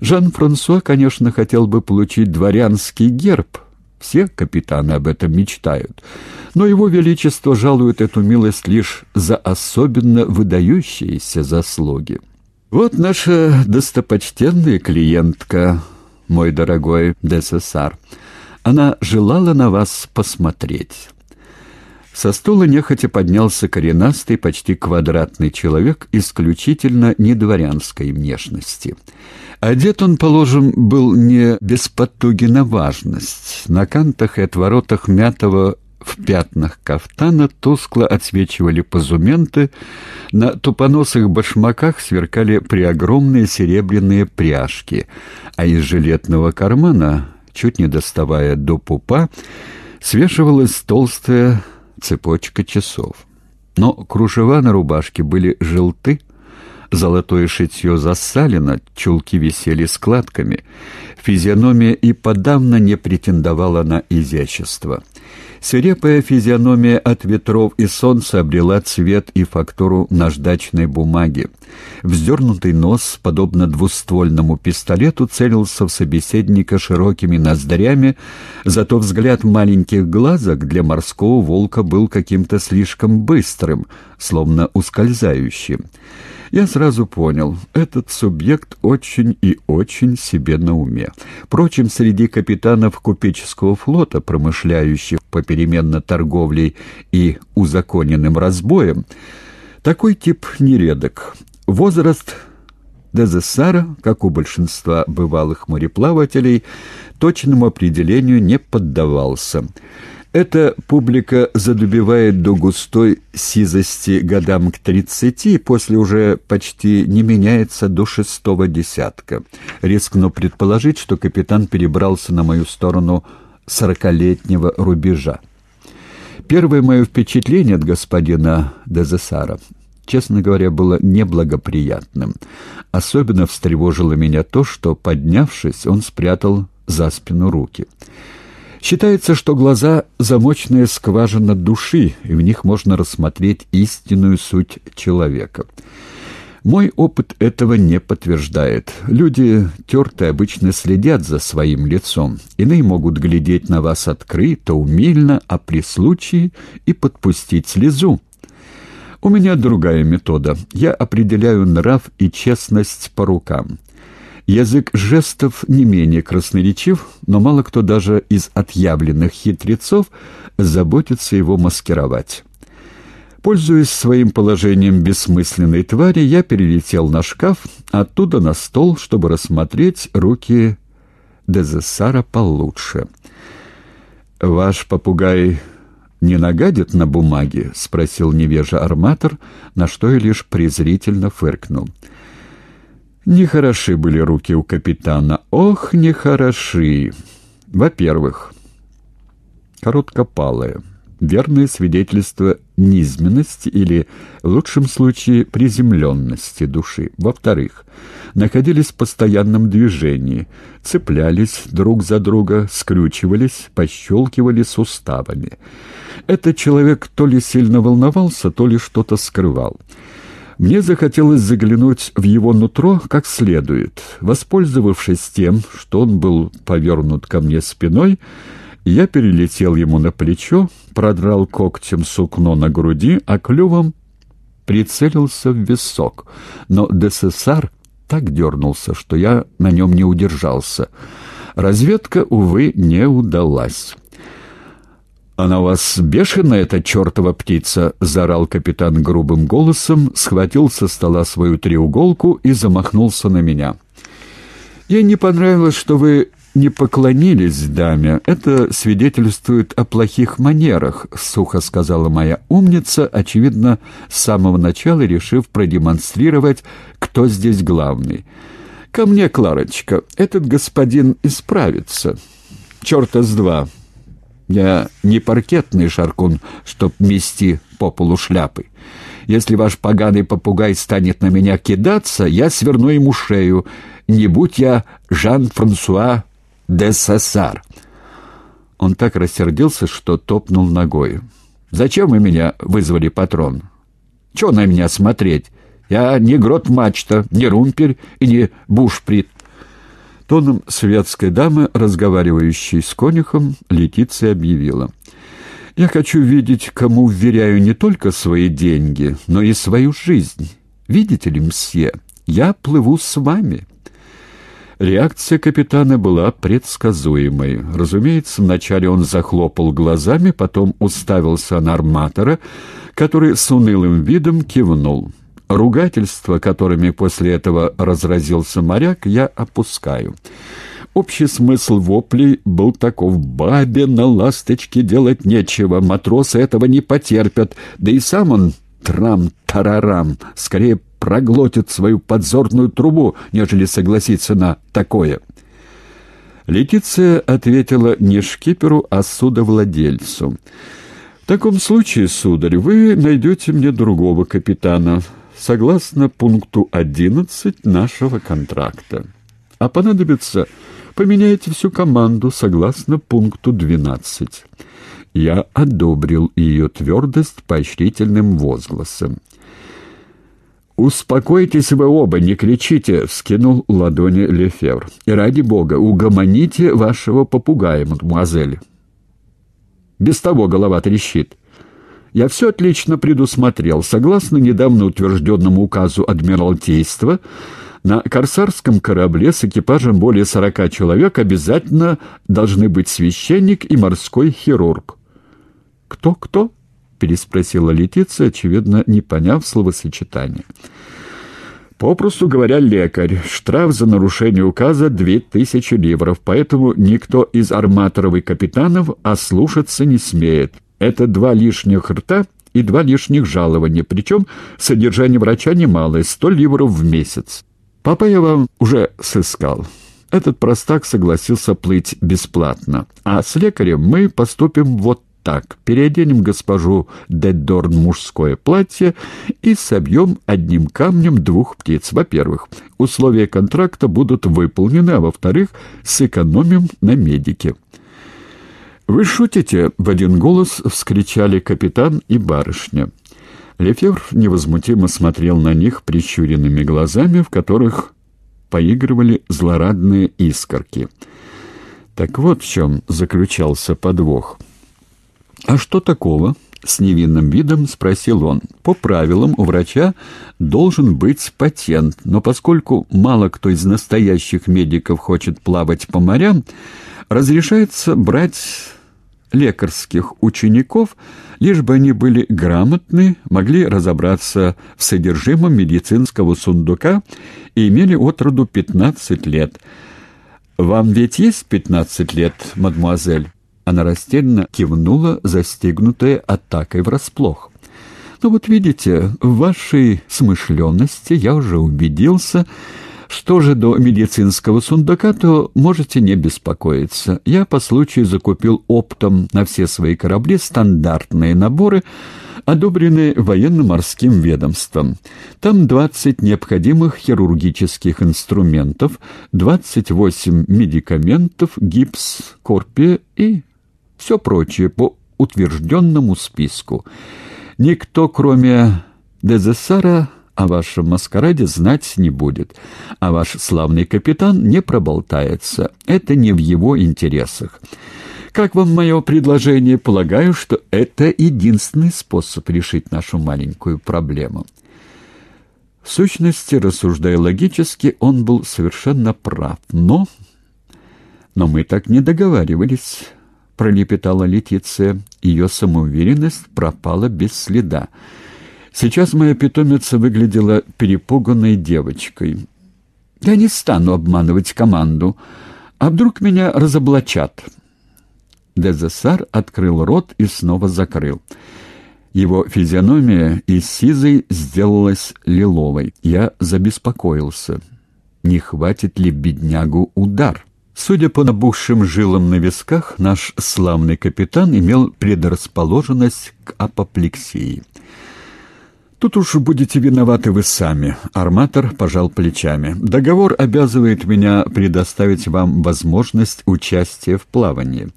Жан-Франсуа, конечно, хотел бы получить дворянский герб. Все капитаны об этом мечтают. Но его величество жалует эту милость лишь за особенно выдающиеся заслуги. Вот наша достопочтенная клиентка, мой дорогой ДССР. Она желала на вас посмотреть». Со стула нехотя поднялся коренастый, почти квадратный человек исключительно недворянской внешности. Одет он, положим, был не без потуги на важность. На кантах и отворотах мятого в пятнах кафтана тускло отсвечивали позументы, на тупоносых башмаках сверкали преогромные серебряные пряжки, а из жилетного кармана, чуть не доставая до пупа, свешивалась толстая цепочка часов. Но кружева на рубашке были желты, золотое шитье засалено, чулки висели складками. Физиономия и подавно не претендовала на изящество. Свирепая физиономия от ветров и солнца обрела цвет и фактуру наждачной бумаги. Вздернутый нос, подобно двуствольному пистолету, целился в собеседника широкими ноздрями, зато взгляд маленьких глазок для морского волка был каким-то слишком быстрым, словно ускользающим. Я сразу понял, этот субъект очень и очень себе на уме. Впрочем, среди капитанов купеческого флота, промышляющих попеременно торговлей и узаконенным разбоем, такой тип нередок. Возраст Дезессара, как у большинства бывалых мореплавателей, точному определению не поддавался – эта публика задубевает до густой сизости годам к тридцати, после уже почти не меняется до шестого десятка. Рискну предположить, что капитан перебрался на мою сторону сорокалетнего рубежа. Первое мое впечатление от господина Дезесара, честно говоря, было неблагоприятным. Особенно встревожило меня то, что, поднявшись, он спрятал за спину руки. Считается, что глаза — замочная скважина души, и в них можно рассмотреть истинную суть человека. Мой опыт этого не подтверждает. Люди тертые обычно следят за своим лицом. Иные могут глядеть на вас открыто, умильно, а при случае и подпустить слезу. У меня другая метода. Я определяю нрав и честность по рукам. Язык жестов не менее красноречив, но мало кто даже из отъявленных хитрецов заботится его маскировать. Пользуясь своим положением бессмысленной твари, я перелетел на шкаф, оттуда на стол, чтобы рассмотреть руки Дезессара получше. «Ваш попугай не нагадит на бумаге?» — спросил невежа арматор, на что я лишь презрительно фыркнул. Нехороши были руки у капитана. Ох, нехороши. Во-первых, короткопалые. Верное свидетельство низменности или, в лучшем случае, приземленности души. Во-вторых, находились в постоянном движении, цеплялись друг за друга, скрючивались, пощелкивали суставами. Этот человек то ли сильно волновался, то ли что-то скрывал. Мне захотелось заглянуть в его нутро как следует. Воспользовавшись тем, что он был повернут ко мне спиной, я перелетел ему на плечо, продрал когтем сукно на груди, а клювом прицелился в висок. Но ДССР так дернулся, что я на нем не удержался. Разведка, увы, не удалась. «Она у вас бешеная, эта чертова птица!» — заорал капитан грубым голосом, схватил со стола свою треуголку и замахнулся на меня. «Ей не понравилось, что вы не поклонились даме. Это свидетельствует о плохих манерах», — сухо сказала моя умница, очевидно, с самого начала решив продемонстрировать, кто здесь главный. «Ко мне, Кларочка, этот господин исправится. Черта с два!» Я не паркетный шаркун, чтоб мести по полу шляпы. Если ваш поганый попугай станет на меня кидаться, я сверну ему шею. Не будь я Жан-Франсуа де Сассар. Он так рассердился, что топнул ногой. «Зачем вы меня вызвали, патрон? Чего на меня смотреть? Я не грот-мачта, не румпель и не бушприт. Тоном светской дамы, разговаривающей с конюхом, Летиция объявила. «Я хочу видеть, кому вверяю не только свои деньги, но и свою жизнь. Видите ли, мсье, я плыву с вами». Реакция капитана была предсказуемой. Разумеется, вначале он захлопал глазами, потом уставился на арматора, который с унылым видом кивнул. Ругательства, которыми после этого разразился моряк, я опускаю. Общий смысл воплей был таков. Бабе на ласточке делать нечего, матросы этого не потерпят, да и сам он трам-тарарам, скорее проглотит свою подзорную трубу, нежели согласится на такое. Летиция ответила не шкиперу, а судовладельцу. «В таком случае, сударь, вы найдете мне другого капитана» согласно пункту 11 нашего контракта. А понадобится, поменяйте всю команду согласно пункту 12. Я одобрил ее твердость поощрительным возгласом. «Успокойтесь вы оба, не кричите!» — вскинул ладони Лефевр. «И ради бога, угомоните вашего попугая, мадемуазель!» «Без того голова трещит!» Я все отлично предусмотрел. Согласно недавно утвержденному указу Адмиралтейства, на корсарском корабле с экипажем более сорока человек обязательно должны быть священник и морской хирург. «Кто-кто?» — переспросила Летиция, очевидно, не поняв словосочетания. Попросту говоря, лекарь. Штраф за нарушение указа — две тысячи ливров, поэтому никто из арматоров капитанов ослушаться не смеет. Это два лишних рта и два лишних жалования, причем содержание врача немалое — сто ливров в месяц. Папа я вам уже сыскал. Этот простак согласился плыть бесплатно. А с лекарем мы поступим вот так. Переоденем госпожу Деддорн мужское платье и собьем одним камнем двух птиц. Во-первых, условия контракта будут выполнены, а во-вторых, сэкономим на медике. «Вы шутите?» — в один голос вскричали капитан и барышня. Лефевр невозмутимо смотрел на них прищуренными глазами, в которых поигрывали злорадные искорки. Так вот в чем заключался подвох. «А что такого?» — с невинным видом спросил он. «По правилам у врача должен быть патент, но поскольку мало кто из настоящих медиков хочет плавать по морям, разрешается брать лекарских учеников, лишь бы они были грамотны, могли разобраться в содержимом медицинского сундука и имели от роду 15 лет. «Вам ведь есть 15 лет, мадемуазель?» Она растерянно кивнула, застигнутая атакой врасплох. «Ну вот видите, в вашей смышленности я уже убедился, что же до медицинского сундука, то можете не беспокоиться. Я по случаю закупил оптом на все свои корабли стандартные наборы, одобренные военно-морским ведомством. Там 20 необходимых хирургических инструментов, 28 медикаментов, гипс, корпия и все прочее по утвержденному списку. Никто, кроме Дезессара, о вашем маскараде знать не будет, а ваш славный капитан не проболтается. Это не в его интересах. Как вам мое предложение? Полагаю, что это единственный способ решить нашу маленькую проблему. В сущности, рассуждая логически, он был совершенно прав. Но... Но мы так не договаривались, пролепетала Летиция. Ее самоуверенность пропала без следа. Сейчас моя питомица выглядела перепуганной девочкой. Я не стану обманывать команду. А вдруг меня разоблачат? Дезессар открыл рот и снова закрыл. Его физиономия из сизой сделалась лиловой. Я забеспокоился. Не хватит ли беднягу удар? Судя по набухшим жилам на висках, наш славный капитан имел предрасположенность к апоплексии. «Тут уж будете виноваты вы сами», — арматор пожал плечами. «Договор обязывает меня предоставить вам возможность участия в плавании.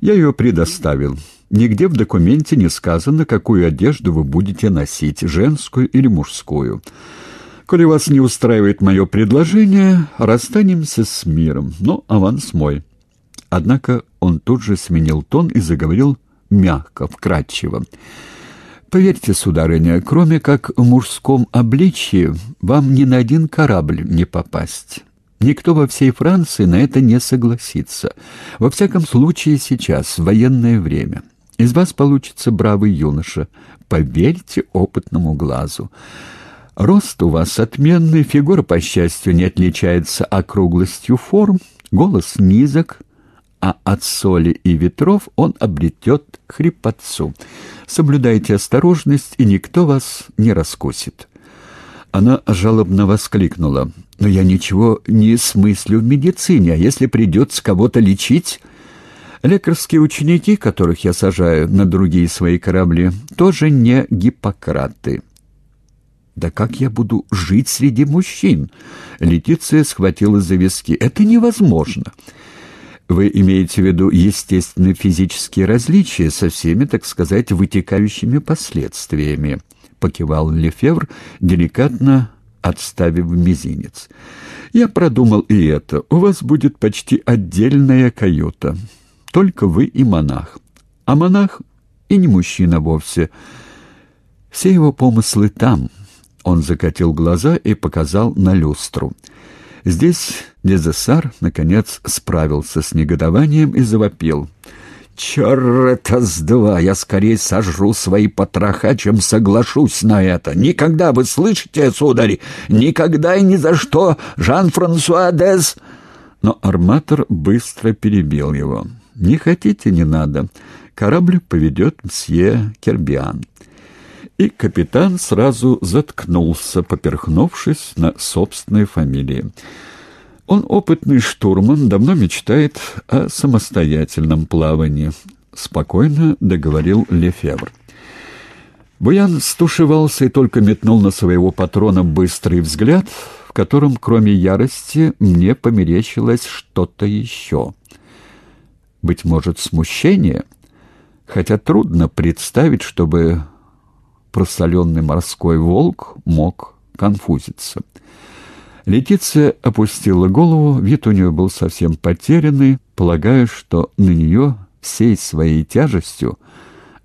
Я ее предоставил. Нигде в документе не сказано, какую одежду вы будете носить, женскую или мужскую. Коли вас не устраивает мое предложение, расстанемся с миром. Ну, аванс мой». Однако он тут же сменил тон и заговорил мягко, вкрадчиво. «Поверьте, сударыня, кроме как в мужском обличье, вам ни на один корабль не попасть». Никто во всей Франции на это не согласится. Во всяком случае сейчас, в военное время. Из вас получится бравый юноша. Поверьте опытному глазу. Рост у вас отменный, фигура, по счастью, не отличается округлостью форм, голос низок, а от соли и ветров он обретет хрипотцу. Соблюдайте осторожность, и никто вас не раскусит». Она жалобно воскликнула. «Но я ничего не смыслю в медицине, а если придется кого-то лечить...» Лекарские ученики, которых я сажаю на другие свои корабли, тоже не Гиппократы. «Да как я буду жить среди мужчин?» Летиция схватила за виски. «Это невозможно!» Вы имеете в виду естественные физические различия со всеми, так сказать, вытекающими последствиями, покивал Лефевр, деликатно отставив мизинец. Я продумал и это. У вас будет почти отдельная каюта. Только вы и монах. А монах и не мужчина вовсе. Все его помыслы там. Он закатил глаза и показал на люстру. Здесь Дезессар, наконец, справился с негодованием и завопил. «Черт с два! Я скорее сожру свои потроха, чем соглашусь на это! Никогда, вы слышите, сударь, никогда и ни за что, Жан-Франсуа Дез...» Но арматор быстро перебил его. «Не хотите, не надо. Корабль поведет мсье Кербиан». И капитан сразу заткнулся, поперхнувшись на собственной фамилии. Он опытный штурман, давно мечтает о самостоятельном плавании. Спокойно договорил Лефевр. Буян стушевался и только метнул на своего патрона быстрый взгляд, в котором, кроме ярости, мне померещилось что-то еще. Быть может, смущение? Хотя трудно представить, чтобы просоленный морской волк мог конфузиться. Летиция опустила голову, вид у нее был совсем потерянный, полагая, что на нее всей своей тяжестью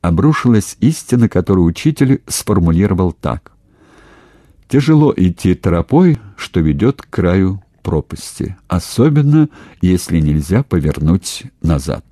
обрушилась истина, которую учитель сформулировал так. «Тяжело идти тропой, что ведет к краю пропасти, особенно если нельзя повернуть назад».